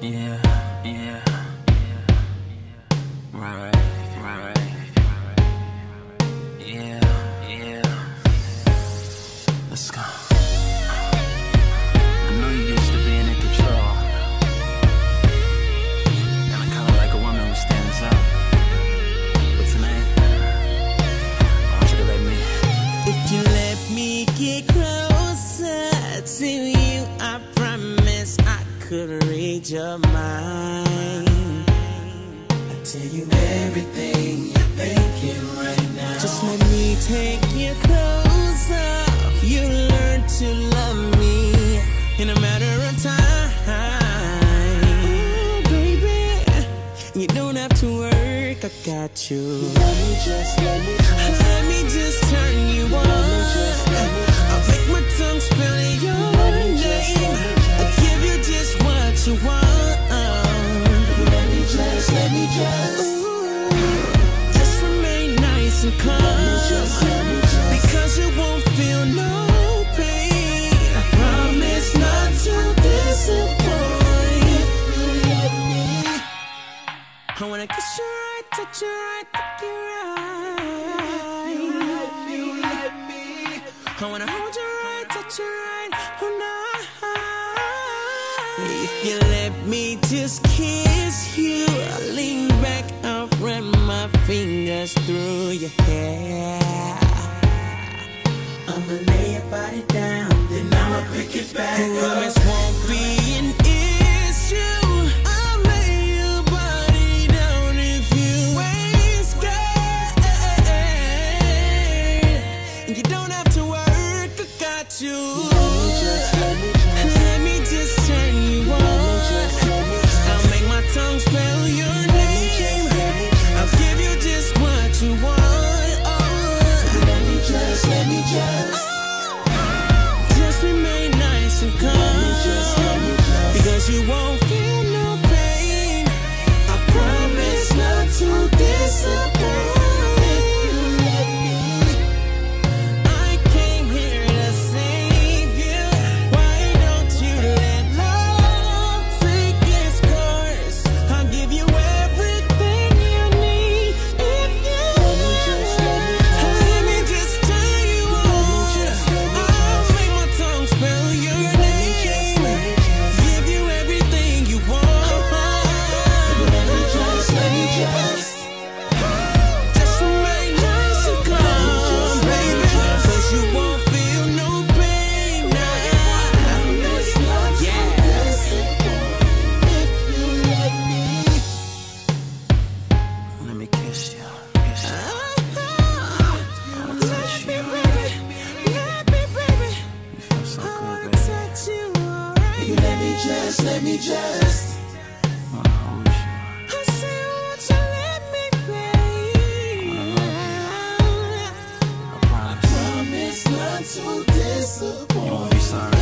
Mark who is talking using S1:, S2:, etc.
S1: Yeah, yeah, right, right, yeah, yeah. Let's go. I know you used to being in control, and I kinda like a woman who stands up. But tonight, I want you to let me.
S2: If you let me get closer to you, could read your mind.
S1: I tell you everything you're thinking right now.
S2: Just let me take you closer. You learn to love me in a matter of time. Ooh, baby, you don't have to work. I got you.
S1: Let me just, let me just.
S2: Let me just pain. I promise not to disappoint. I wanna kiss your right, touch your right, lick your right. I wanna hold your right, touch your right. If you let me just kiss you, I'll lean back, I'll run my fingers through your hair.
S1: I'ma lay your body down, then I'ma pick it back up.
S2: Romance won't be
S1: let me
S2: kiss you. Kiss you.
S1: Let me just, let me just
S2: Wanna hold you I say
S1: won't let me
S2: play I, promise. I promise not to disappoint. You won't
S1: be sorry.